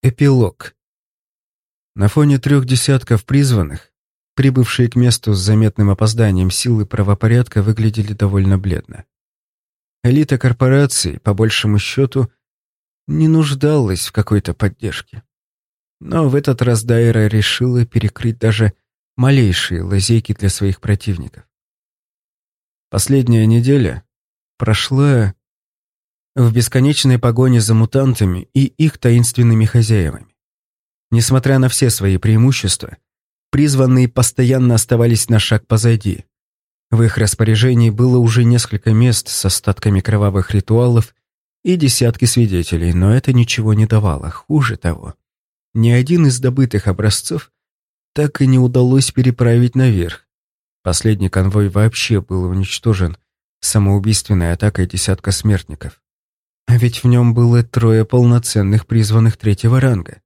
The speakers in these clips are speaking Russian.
Эпилог. На фоне трех десятков призванных, прибывшие к месту с заметным опозданием силы правопорядка выглядели довольно бледно. Элита корпорации, по большему счету, не нуждалась в какой-то поддержке. Но в этот раз Дайра решила перекрыть даже малейшие лазейки для своих противников. Последняя неделя прошла в бесконечной погоне за мутантами и их таинственными хозяевами. Несмотря на все свои преимущества, призванные постоянно оставались на шаг позади. В их распоряжении было уже несколько мест с остатками кровавых ритуалов и десятки свидетелей, но это ничего не давало. Хуже того, ни один из добытых образцов так и не удалось переправить наверх. Последний конвой вообще был уничтожен самоубийственной атакой десятка смертников. А ведь в нем было трое полноценных призванных третьего ранга.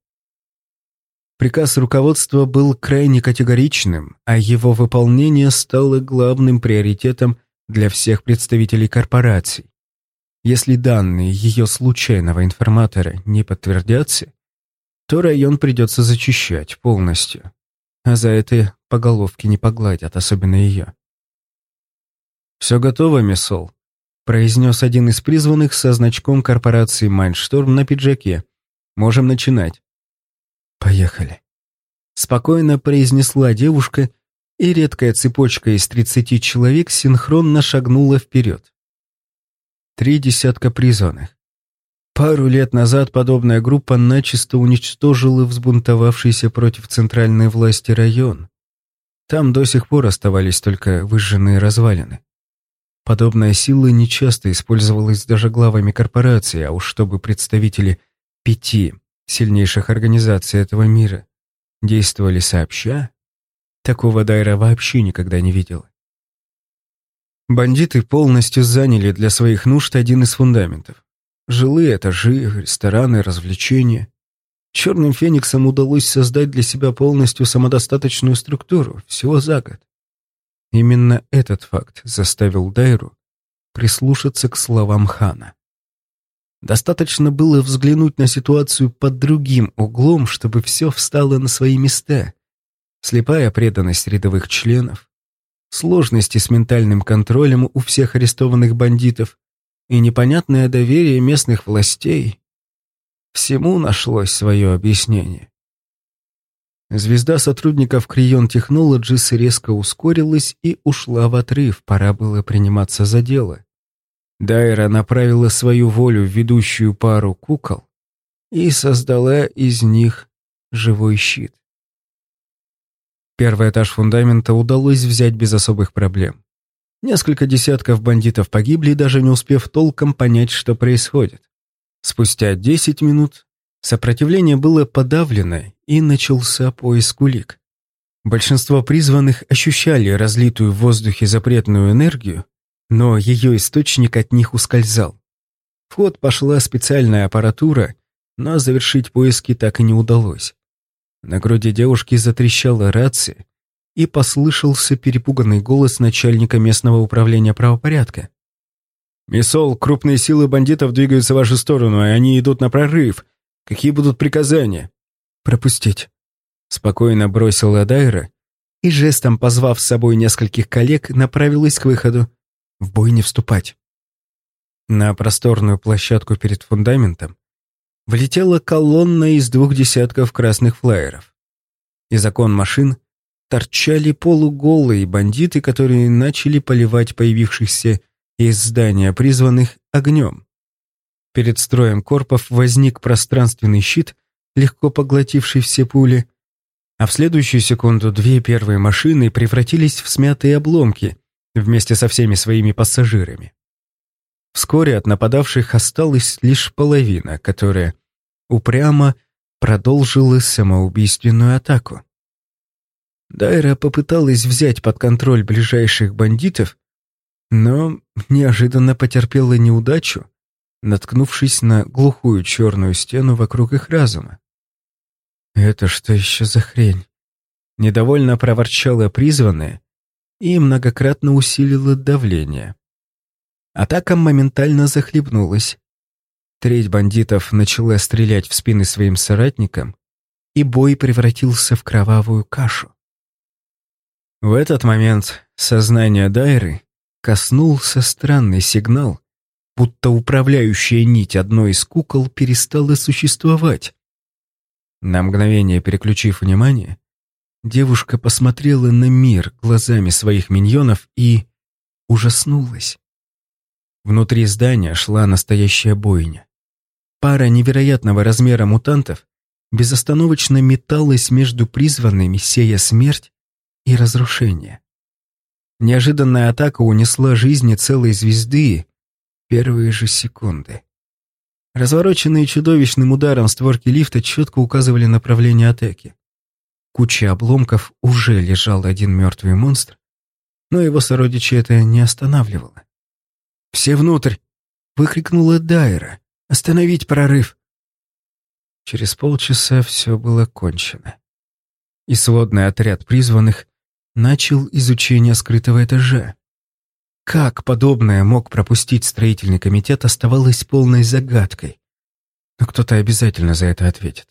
Приказ руководства был крайне категоричным, а его выполнение стало главным приоритетом для всех представителей корпораций. Если данные ее случайного информатора не подтвердятся, то район придется зачищать полностью, а за это по головке не погладят, особенно ее. «Все готово, Мессол?» Произнес один из призванных со значком корпорации Майншторм на пиджаке. «Можем начинать». «Поехали». Спокойно произнесла девушка, и редкая цепочка из тридцати человек синхронно шагнула вперед. Три десятка призванных. Пару лет назад подобная группа начисто уничтожила взбунтовавшийся против центральной власти район. Там до сих пор оставались только выжженные развалины. Подобная сила нечасто использовалась даже главами корпораций, а уж чтобы представители пяти сильнейших организаций этого мира действовали сообща, такого Дайра вообще никогда не видела. Бандиты полностью заняли для своих нужд один из фундаментов. Жилые этажи, рестораны, развлечения. Черным фениксам удалось создать для себя полностью самодостаточную структуру всего за год. Именно этот факт заставил Дайру прислушаться к словам хана. Достаточно было взглянуть на ситуацию под другим углом, чтобы все встало на свои места. Слепая преданность рядовых членов, сложности с ментальным контролем у всех арестованных бандитов и непонятное доверие местных властей. Всему нашлось свое объяснение. Звезда сотрудников Крион Technologies резко ускорилась и ушла в отрыв, пора было приниматься за дело. Дайра направила свою волю в ведущую пару кукол и создала из них живой щит. Первый этаж фундамента удалось взять без особых проблем. Несколько десятков бандитов погибли, даже не успев толком понять, что происходит. Спустя десять минут Сопротивление было подавлено, и начался поиск улик. Большинство призванных ощущали разлитую в воздухе запретную энергию, но ее источник от них ускользал. В ход пошла специальная аппаратура, но завершить поиски так и не удалось. На груди девушки затрещала рация, и послышался перепуганный голос начальника местного управления правопорядка. «Мисол, крупные силы бандитов двигаются в вашу сторону, и они идут на прорыв. Какие будут приказания?» «Пропустить», — спокойно бросила Дайра и, жестом позвав с собой нескольких коллег, направилась к выходу. В бой не вступать. На просторную площадку перед фундаментом влетела колонна из двух десятков красных флайеров. Из окон машин торчали полуголые бандиты, которые начали поливать появившихся из здания призванных огнем. Перед строем корпов возник пространственный щит, легко поглотивший все пули, а в следующую секунду две первые машины превратились в смятые обломки вместе со всеми своими пассажирами. Вскоре от нападавших осталась лишь половина, которая упрямо продолжила самоубийственную атаку. Дайра попыталась взять под контроль ближайших бандитов, но неожиданно потерпела неудачу наткнувшись на глухую черную стену вокруг их разума. «Это что еще за хрень?» Недовольно проворчала призванная и многократно усилила давление. Атака моментально захлебнулась. Треть бандитов начала стрелять в спины своим соратникам, и бой превратился в кровавую кашу. В этот момент сознание Дайры коснулся странный сигнал, будто управляющая нить одной из кукол перестала существовать. На мгновение переключив внимание, девушка посмотрела на мир глазами своих миньонов и ужаснулась. Внутри здания шла настоящая бойня. Пара невероятного размера мутантов безостановочно металась между призванными, сея смерть и разрушение. Неожиданная атака унесла жизни целой звезды первые же секунды. Развороченные чудовищным ударом створки лифта четко указывали направление атаки. Куча обломков уже лежал один мертвый монстр, но его сородичи это не останавливало. «Все внутрь!» — выкрикнула Дайра. «Остановить прорыв!» Через полчаса все было кончено. И сводный отряд призванных начал изучение скрытого этажа. Как подобное мог пропустить строительный комитет, оставалось полной загадкой. Но кто-то обязательно за это ответит.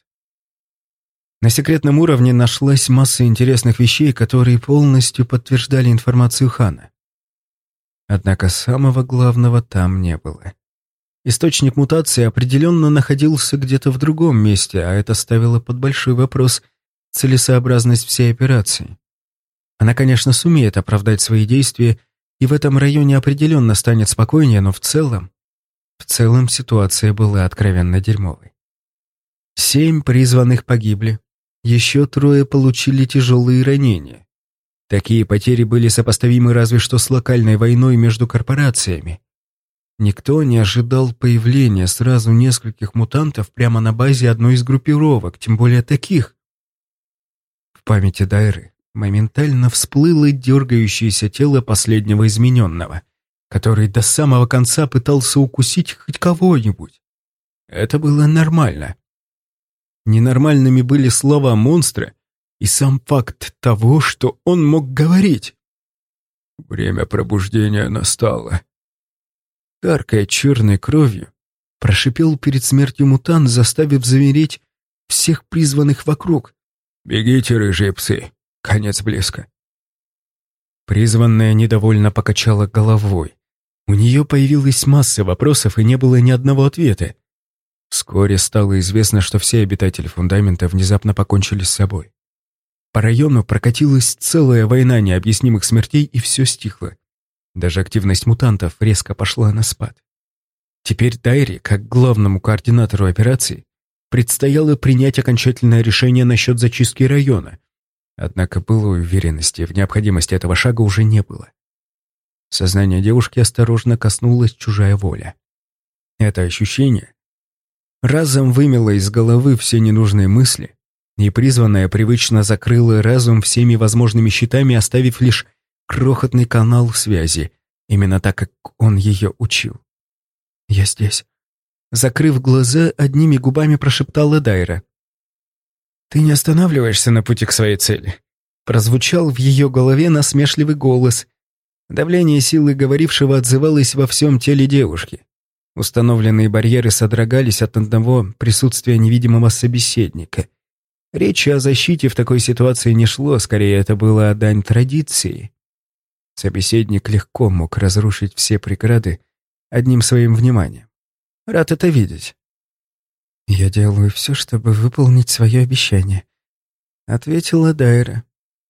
На секретном уровне нашлась масса интересных вещей, которые полностью подтверждали информацию Хана. Однако самого главного там не было. Источник мутации определенно находился где-то в другом месте, а это ставило под большой вопрос целесообразность всей операции. Она, конечно, сумеет оправдать свои действия, и в этом районе определенно станет спокойнее, но в целом... В целом ситуация была откровенно дерьмовой. Семь призванных погибли, еще трое получили тяжелые ранения. Такие потери были сопоставимы разве что с локальной войной между корпорациями. Никто не ожидал появления сразу нескольких мутантов прямо на базе одной из группировок, тем более таких. В памяти Дайры моментально всплыло дергающееся тело последнего измененного, который до самого конца пытался укусить хоть кого-нибудь. Это было нормально. Ненормальными были слова монстра и сам факт того, что он мог говорить. Время пробуждения настало. Каркая черной кровью, прошипел перед смертью мутант, заставив замереть всех призванных вокруг. «Бегите, рыжие псы, Конец близко. Призванная недовольно покачала головой. У нее появилась масса вопросов и не было ни одного ответа. Вскоре стало известно, что все обитатели фундамента внезапно покончили с собой. По району прокатилась целая война необъяснимых смертей, и все стихло. Даже активность мутантов резко пошла на спад. Теперь Дайри, как главному координатору операции, предстояло принять окончательное решение насчет зачистки района, Однако былой уверенности в необходимости этого шага уже не было. Сознание девушки осторожно коснулась чужая воля. Это ощущение разом вымело из головы все ненужные мысли, и призванная привычно закрыла разум всеми возможными щитами, оставив лишь крохотный канал связи, именно так, как он ее учил. «Я здесь». Закрыв глаза, одними губами прошептала Дайра. «Ты не останавливаешься на пути к своей цели?» Прозвучал в ее голове насмешливый голос. Давление силы говорившего отзывалось во всем теле девушки. Установленные барьеры содрогались от одного присутствия невидимого собеседника. Речи о защите в такой ситуации не шло, скорее это было дань традиции. Собеседник легко мог разрушить все преграды одним своим вниманием. Рад это видеть. «Я делаю все, чтобы выполнить свое обещание», — ответила Дайра.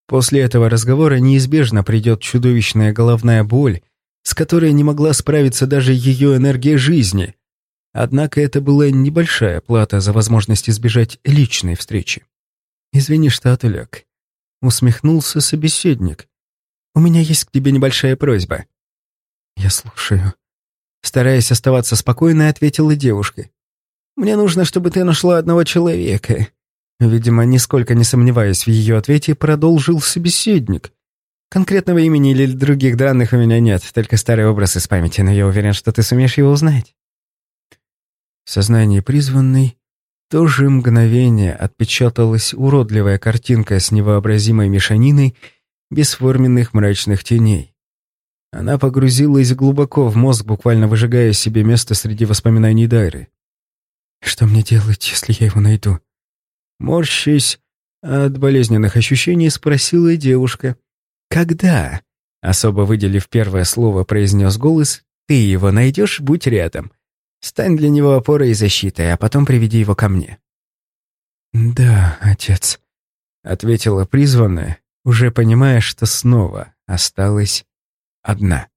После этого разговора неизбежно придет чудовищная головная боль, с которой не могла справиться даже ее энергия жизни. Однако это была небольшая плата за возможность избежать личной встречи. «Извини, что отвлек», — усмехнулся собеседник. «У меня есть к тебе небольшая просьба». «Я слушаю». Стараясь оставаться спокойной, ответила девушка. Мне нужно, чтобы ты нашла одного человека». Видимо, нисколько не сомневаясь в ее ответе, продолжил собеседник. «Конкретного имени или других данных у меня нет, только старый образ из памяти, но я уверен, что ты сумеешь его узнать». В сознании призванной то же мгновение отпечаталась уродливая картинка с невообразимой мешаниной бесформенных мрачных теней. Она погрузилась глубоко в мозг, буквально выжигая себе место среди воспоминаний Дайры. Что мне делать, если я его найду? Морщись от болезненных ощущений, спросила девушка. «Когда?» Особо выделив первое слово, произнес голос. «Ты его найдешь, будь рядом. Стань для него опорой и защитой, а потом приведи его ко мне». «Да, отец», — ответила призванная, уже понимая, что снова осталась одна.